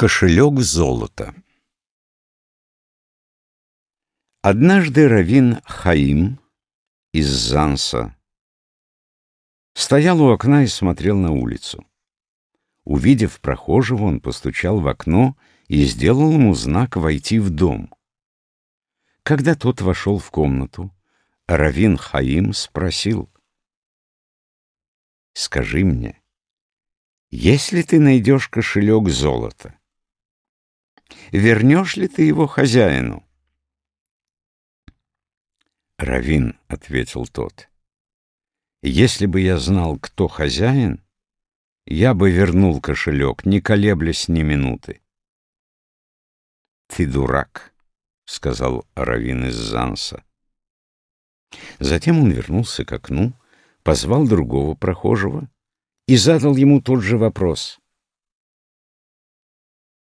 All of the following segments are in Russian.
Кошелек золота Однажды Равин Хаим из Занса стоял у окна и смотрел на улицу. Увидев прохожего, он постучал в окно и сделал ему знак войти в дом. Когда тот вошел в комнату, Равин Хаим спросил, «Скажи мне, если ты найдешь кошелек золота, вернешь ли ты его хозяину?» «Равин», — ответил тот, — «если бы я знал, кто хозяин, я бы вернул кошелек, не колеблясь ни минуты». «Ты дурак», — сказал Равин из Занса. Затем он вернулся к окну, позвал другого прохожего и задал ему тот же вопрос.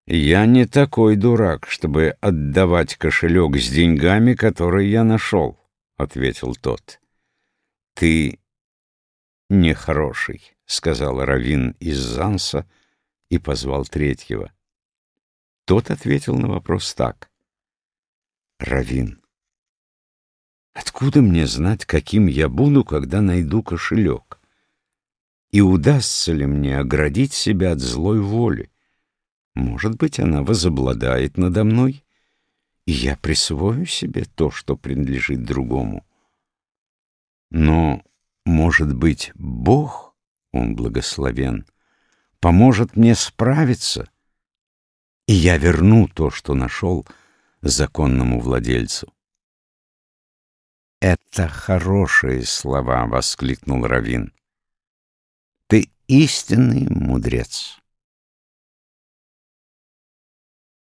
«Я не такой дурак, чтобы отдавать кошелек с деньгами, которые я нашел», — ответил тот. «Ты нехороший», — сказал Равин из Занса и позвал третьего. Тот ответил на вопрос так. «Равин, откуда мне знать, каким я буду, когда найду кошелек? И удастся ли мне оградить себя от злой воли? Может быть, она возобладает надо мной, и я присвою себе то, что принадлежит другому. Но, может быть, Бог, Он благословен, поможет мне справиться, и я верну то, что нашел законному владельцу. «Это хорошие слова!» — воскликнул Равин. «Ты истинный мудрец!»